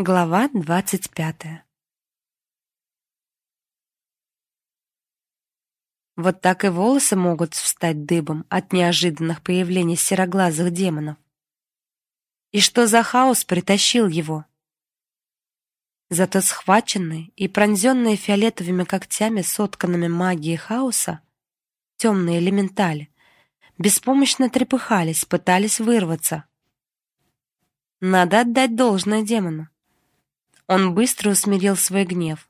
Глава двадцать пятая. Вот так и волосы могут встать дыбом от неожиданных появлений сероглазых демонов. И что за хаос притащил его? Зато схваченные и пронзенные фиолетовыми когтями, сотканными магией хаоса, темные элементали, беспомощно трепыхались, пытались вырваться. Надо отдать должное демону. Он быстро усмирил свой гнев,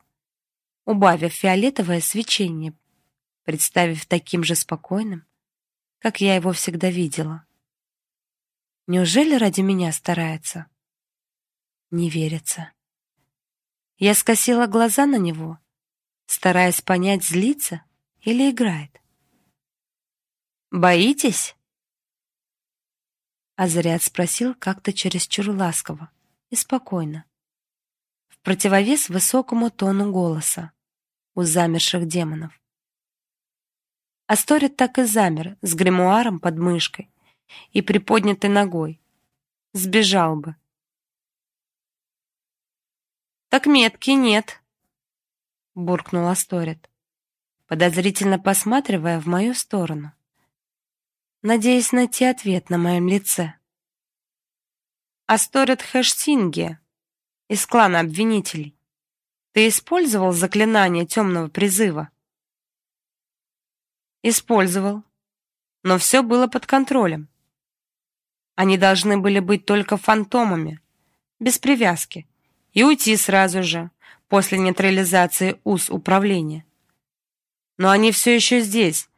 убавив фиолетовое свечение, представив таким же спокойным, как я его всегда видела. Неужели ради меня старается? Не верится. Я скосила глаза на него, стараясь понять, злится или играет. Боитесь? Азариат спросил как-то чересчур ласково и спокойно противовес высокому тону голоса у замерших демонов. Асторет так и замер с гримуаром под мышкой и приподнятой ногой. Сбежал бы. Так метки нет, буркнул Асторет, подозрительно посматривая в мою сторону, надеясь найти ответ на моем лице. Асторет Хэштинге из клана обвинителей. Ты использовал заклинание темного призыва? Использовал. Но все было под контролем. Они должны были быть только фантомами, без привязки, и уйти сразу же, после нейтрализации уз управления. Но они все еще здесь.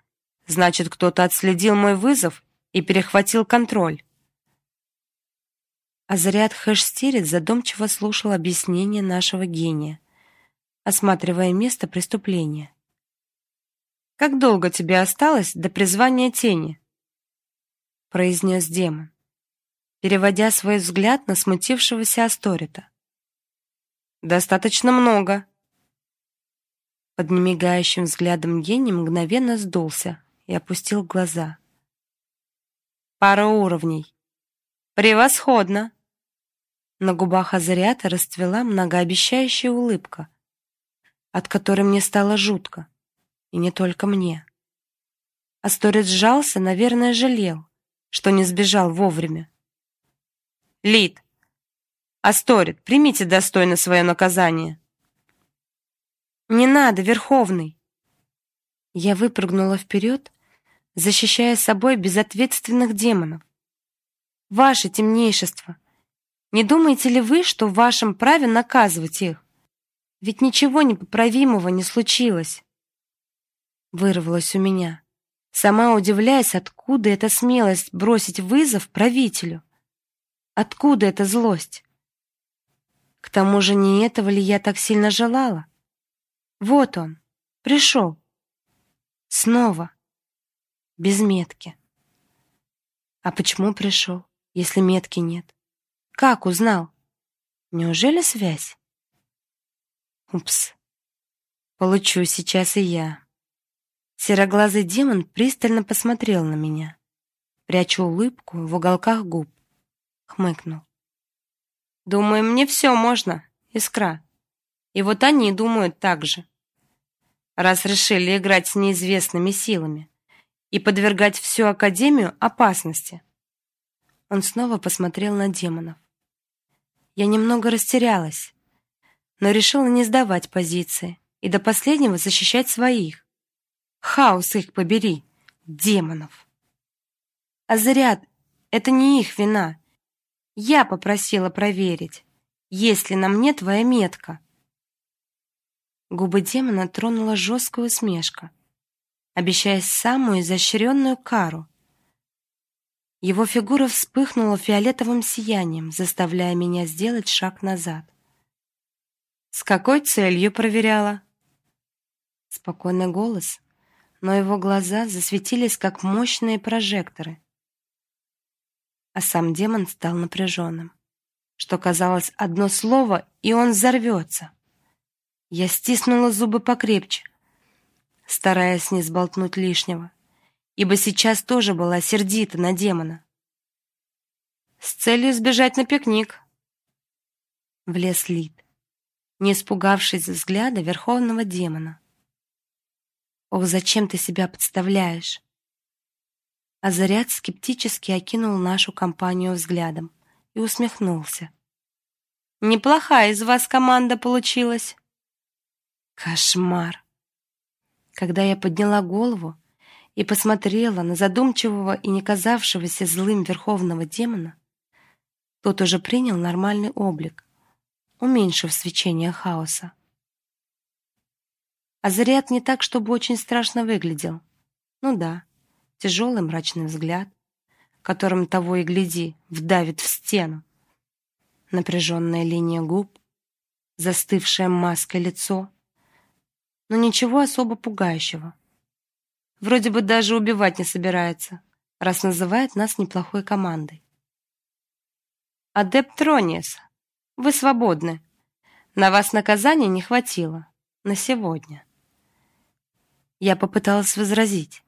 Значит, кто-то отследил мой вызов и перехватил контроль. Азариат Хэшстирит задумчиво слушал объяснение нашего гения, осматривая место преступления. Как долго тебе осталось до призвания тени? произнес демон, переводя свой взгляд на смутившегося Асторита. Достаточно много. Под немигающим взглядом гений мгновенно сдулся и опустил глаза. Пара уровней. Превосходно. На губах Азариата расцвела многообещающая улыбка, от которой мне стало жутко, и не только мне. Асторец сжался, наверное, жалел, что не сбежал вовремя. Лид, Асторит, примите достойно свое наказание. Не надо, Верховный. Я выпрыгнула вперед, защищая собой безответственных демонов. Ваше темнейшество, не думаете ли вы, что в вашем праве наказывать их? Ведь ничего непоправимого не случилось. Вырвалось у меня, сама удивляясь, откуда эта смелость бросить вызов правителю. Откуда эта злость? К тому же не этого ли я так сильно желала? Вот он, пришел. Снова. Без метки. А почему пришел, если метки нет? Как узнал? Неужели связь? Упс. Получу сейчас и я. Сероглазый демон пристально посмотрел на меня, пряча улыбку в уголках губ. Хмыкнул. Думаю, мне все можно, Искра. И вот они думают так же. Раз решили играть с неизвестными силами и подвергать всю академию опасности. Он снова посмотрел на демонов. Я немного растерялась, но решила не сдавать позиции и до последнего защищать своих. Хаос их побери, демонов. А заряд это не их вина. Я попросила проверить, есть ли на мне твоя метка. Губы демона тронула жесткая усмешка, обещая самую изощренную кару. Его фигура вспыхнула фиолетовым сиянием, заставляя меня сделать шаг назад. С какой целью проверяла? Спокойный голос, но его глаза засветились как мощные прожекторы. А сам демон стал напряженным, что казалось одно слово, и он взорвется. Я стиснула зубы покрепче, стараясь не сболтнуть лишнего ибо сейчас тоже была сердита на демона. С целью сбежать на пикник. влез Лид, не испугавшись взгляда верховного демона. Ох, зачем ты себя подставляешь? Азарят скептически окинул нашу компанию взглядом и усмехнулся. Неплохая из вас команда получилась. Кошмар. Когда я подняла голову и посмотрела на задумчивого и не казавшегося злым верховного демона, тот уже принял нормальный облик, уменьшив свечение хаоса. Азариат не так, чтобы очень страшно выглядел. Ну да, тяжелый мрачный взгляд, которым того и гляди вдавит в стену. Напряженная линия губ, застывшее маской лицо, но ничего особо пугающего. Вроде бы даже убивать не собирается, раз называет нас неплохой командой. Адепт Трониес, вы свободны. На вас наказания не хватило на сегодня. Я попыталась возразить,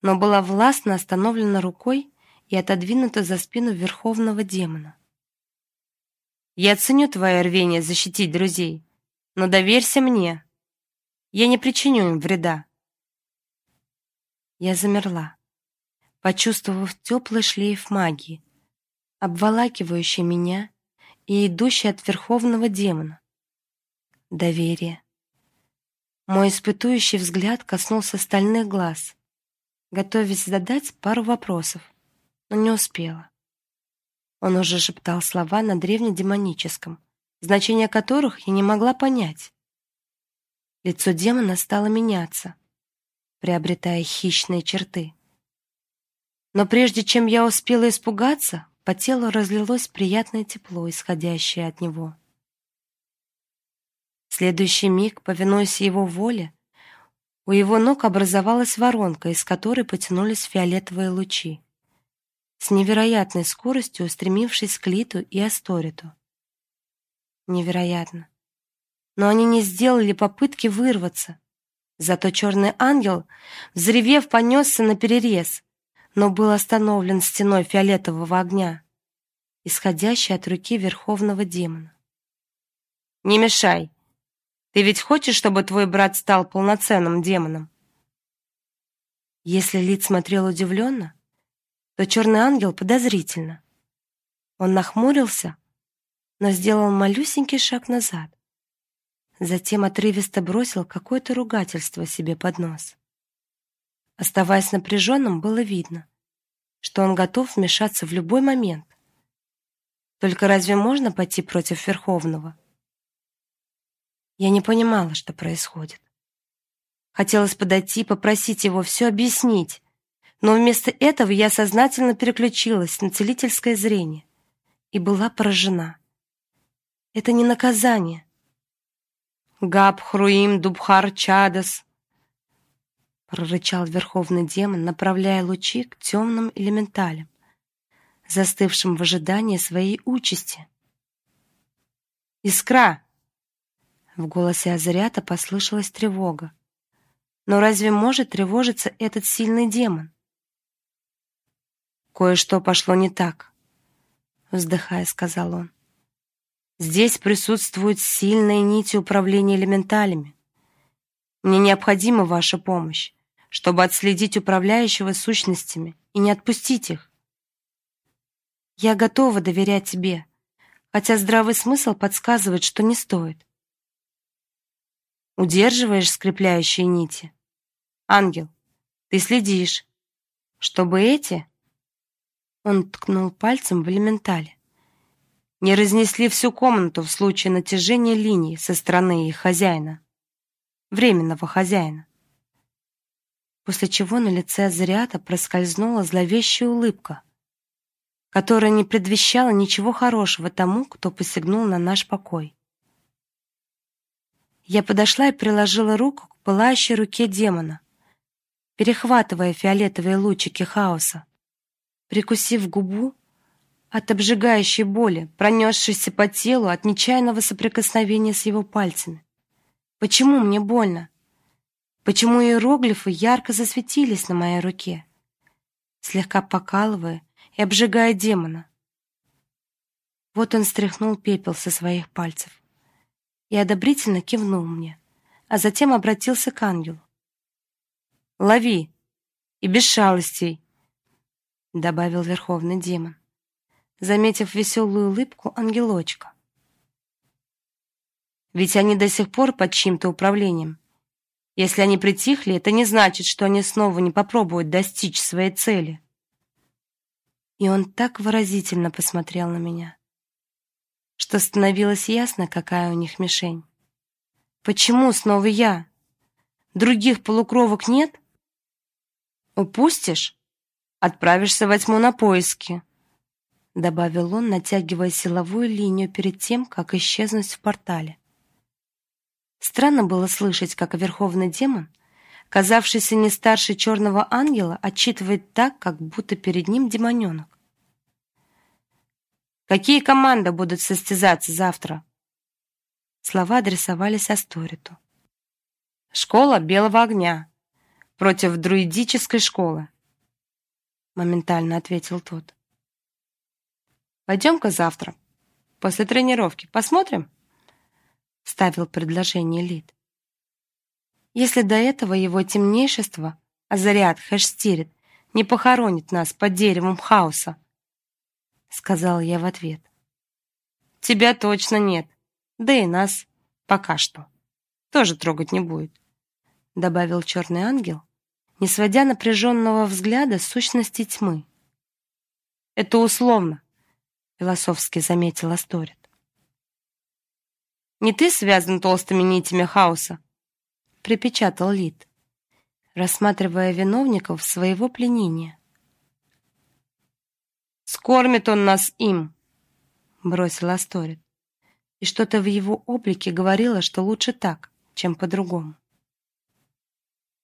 но была властно остановлена рукой и отодвинута за спину верховного демона. Я ценю твое рвение защитить друзей, но доверься мне. Я не причиню им вреда. Я замерла, почувствовав теплый шлейф магии, обволакивающий меня и идущий от верховного демона. Доверие. Мой испытующий взгляд коснулся стальных глаз, готовясь задать пару вопросов, но не успела. Он уже шептал слова на древнедемоническом, значение которых я не могла понять. Лицо демона стало меняться, приобретая хищные черты. Но прежде чем я успела испугаться, по телу разлилось приятное тепло, исходящее от него. В следующий миг, повинуясь его воле, у его ног образовалась воронка, из которой потянулись фиолетовые лучи, с невероятной скоростью устремившись к Литу и Асториту. Невероятно. Но они не сделали попытки вырваться, Зато черный ангел, взревев, понесся на перерез, но был остановлен стеной фиолетового огня, исходящей от руки верховного демона. Не мешай. Ты ведь хочешь, чтобы твой брат стал полноценным демоном? Если Лид смотрел удивленно, то черный ангел подозрительно. Он нахмурился, но сделал малюсенький шаг назад. Затем отрывисто бросил какое-то ругательство себе под нос. Оставаясь напряженным, было видно, что он готов вмешаться в любой момент. Только разве можно пойти против Верховного? Я не понимала, что происходит. Хотелось подойти, попросить его все объяснить, но вместо этого я сознательно переключилась на целительское зрение и была поражена. Это не наказание, Габ Хруим Дубхар Чадас, прорычал верховный демон, направляя лучи к темным элементалям, застывшим в ожидании своей участи. Искра. В голосе Азарята послышалась тревога. Но разве может тревожиться этот сильный демон? Кое-что пошло не так, вздыхая, сказал он. Здесь присутствуют сильные нити управления элементалями. Мне необходима ваша помощь, чтобы отследить управляющего сущностями и не отпустить их. Я готова доверять тебе, хотя здравый смысл подсказывает, что не стоит. Удерживаешь скрепляющие нити. Ангел, ты следишь, чтобы эти Он ткнул пальцем в элементали не разнесли всю комнату в случае натяжения линий со стороны их хозяина, временного хозяина. После чего на лице Азариата проскользнула зловещая улыбка, которая не предвещала ничего хорошего тому, кто посягнул на наш покой. Я подошла и приложила руку к пылающей руке демона, перехватывая фиолетовые лучики хаоса. Прикусив губу, от обжигающей боли, пронесшейся по телу от нечаянного соприкосновения с его пальцами. Почему мне больно? Почему иероглифы ярко засветились на моей руке, слегка покалывая и обжигая демона? Вот он стряхнул пепел со своих пальцев и одобрительно кивнул мне, а затем обратился к ангелу. «Лови! И без шалостей!» — добавил верховный демон, заметив веселую улыбку ангелочка. «Ведь они до сих пор под чьим-то управлением. Если они притихли, это не значит, что они снова не попробуют достичь своей цели». И он так выразительно посмотрел на меня, что становилось ясно, какая у них мишень. Почему снова я? Других полукровок нет? Упустишь? Отправишься во тьму на поиски, добавил он, натягивая силовую линию перед тем, как исчезнуть в портале. Странно было слышать, как верховный демон, казавшийся не старше черного ангела, отчитывает так, как будто перед ним демоненок. Какие команды будут состязаться завтра? Слова адресовались Асториту. Школа Белого огня против друидической школы. Моментально ответил тот. Пойдем-ка завтра, после тренировки, посмотрим? Ставил предложение Лид. Если до этого его темнейшество, Азариат Хэшстирит, не похоронит нас под деревом хаоса, сказал я в ответ. Тебя точно нет. Да и нас пока что тоже трогать не будет, добавил черный ангел, не сводя напряженного взгляда сущности тьмы. Это условно, философски заметил Асторет. Не ты связан толстыми нитями хаоса, припечатал Лид, рассматривая виновников своего пленения. Скормит он нас им, бросил Асторет. И что-то в его облике говорило, что лучше так, чем по-другому.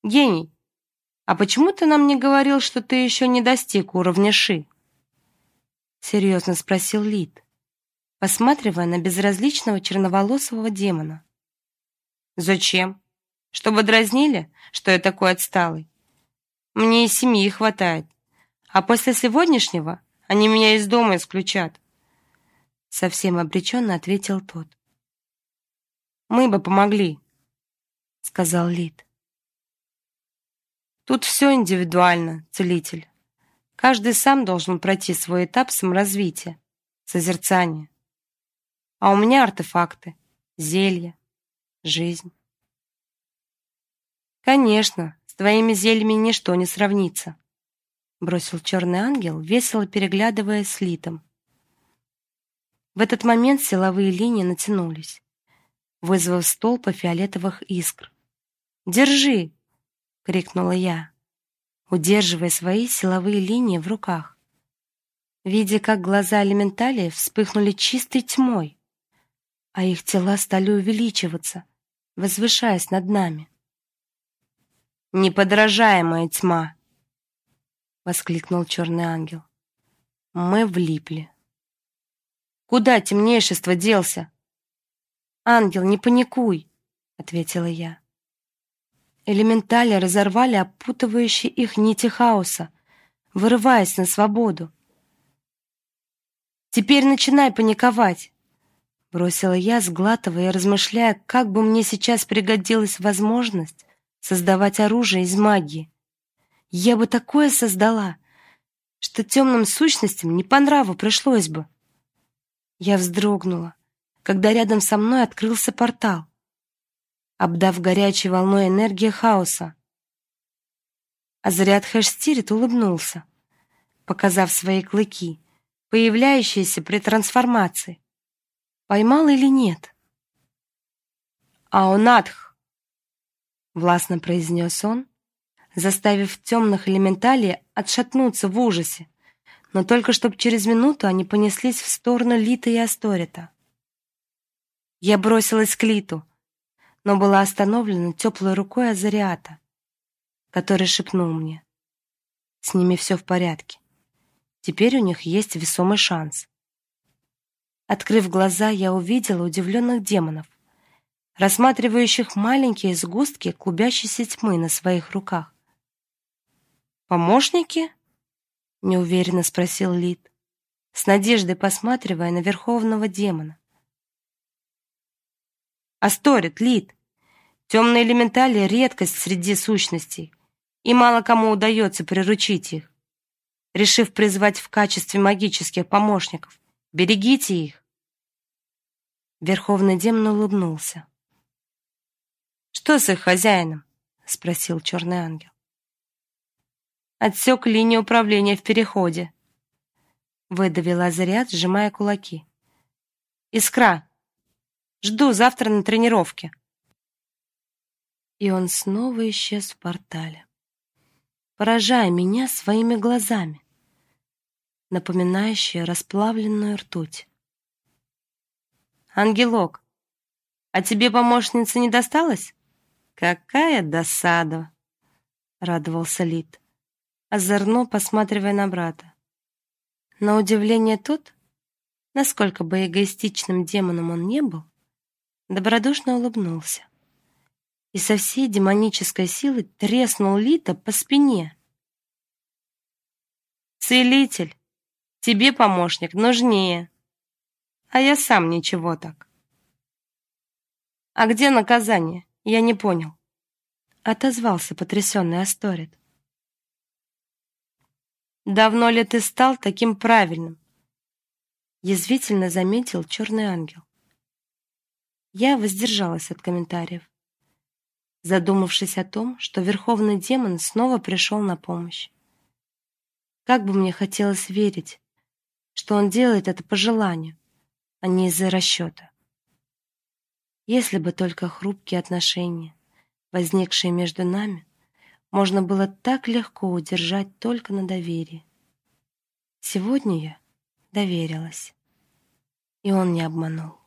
Гений, а почему ты нам не говорил, что ты еще не достиг уровня Ши? Серьезно спросил Лид, посматривая на безразличного черноволосого демона. Зачем? Чтобы дразнили, что я такой отсталый? Мне и семьи хватает. А после сегодняшнего они меня из дома исключат. Совсем обреченно ответил тот. Мы бы помогли, сказал Лид. Тут все индивидуально, целитель. Каждый сам должен пройти свой этап саморазвития, созерцания. А у меня артефакты, зелья, жизнь. Конечно, с твоими зельями ничто не сравнится бросил черный ангел, весело переглядываясь с Литом. В этот момент силовые линии натянулись, вызвав столпы фиолетовых искр. "Держи!" крикнула я, удерживая свои силовые линии в руках. Видя, как глаза элементалей вспыхнули чистой тьмой, а их тела стали увеличиваться, возвышаясь над нами. Неподражаемая тьма, воскликнул черный ангел. Мы влипли. Куда темнейшество делся? Ангел, не паникуй, ответила я. Элементали разорвали опутывающие их нити хаоса, вырываясь на свободу. Теперь начинай паниковать, бросила я, сглатывая и размышляя, как бы мне сейчас пригодилась возможность создавать оружие из магии. Я бы такое создала, что темным сущностям не по нраву пришлось бы. Я вздрогнула, когда рядом со мной открылся портал, обдав горячей волной энергии хаоса. А заряд Хэшстирит улыбнулся, показав свои клыки, появляющиеся при трансформации. Поймал или нет? Аонатх, властно произнес он, заставив темных элементалей отшатнуться в ужасе, но только чтобы через минуту они понеслись в сторону Лита и Асторита. Я бросилась к Литу, но была остановлена теплой рукой Азариата, который шепнул мне: "С ними все в порядке. Теперь у них есть весомый шанс". Открыв глаза, я увидела удивленных демонов, рассматривающих маленькие сгустки клубящейся тьмы на своих руках. Помощники? неуверенно спросил Лид, с надеждой посматривая на верховного демона. Асторит, Лид, темные элементали — редкость среди сущностей, и мало кому удается приручить их. Решив призвать в качестве магических помощников, берегите их. Верховный демон улыбнулся. «Что с их хозяином?» — спросил черный ангел. «Отсек линию управления в переходе», — выдавил Азариат, сжимая кулаки. «Искра, жду завтра на тренировке». И он снова исчез в портале, поражая меня своими глазами, напоминающие расплавленную ртуть. Ангелок, а тебе помощница не досталась? Какая досада, радовался Лид, озорно посматривая на брата. На удивление тот, насколько бы эгоистичным демоном он не был, добродушно улыбнулся и со всей демонической силы треснул Лита по спине. Целитель, тебе помощник нужнее а я сам ничего так. А где наказание? Я не понял. Отозвался потрясенный Асторет. Давно ли ты стал таким правильным? Язвительно заметил черный ангел. Я воздержалась от комментариев, задумавшись о том, что верховный демон снова пришел на помощь. Как бы мне хотелось верить, что он делает это по желанию, а не из-за расчета. Если бы только хрупкие отношения, возникшие между нами, можно было так легко удержать только на доверии. Сегодня я доверилась, и он не обманул.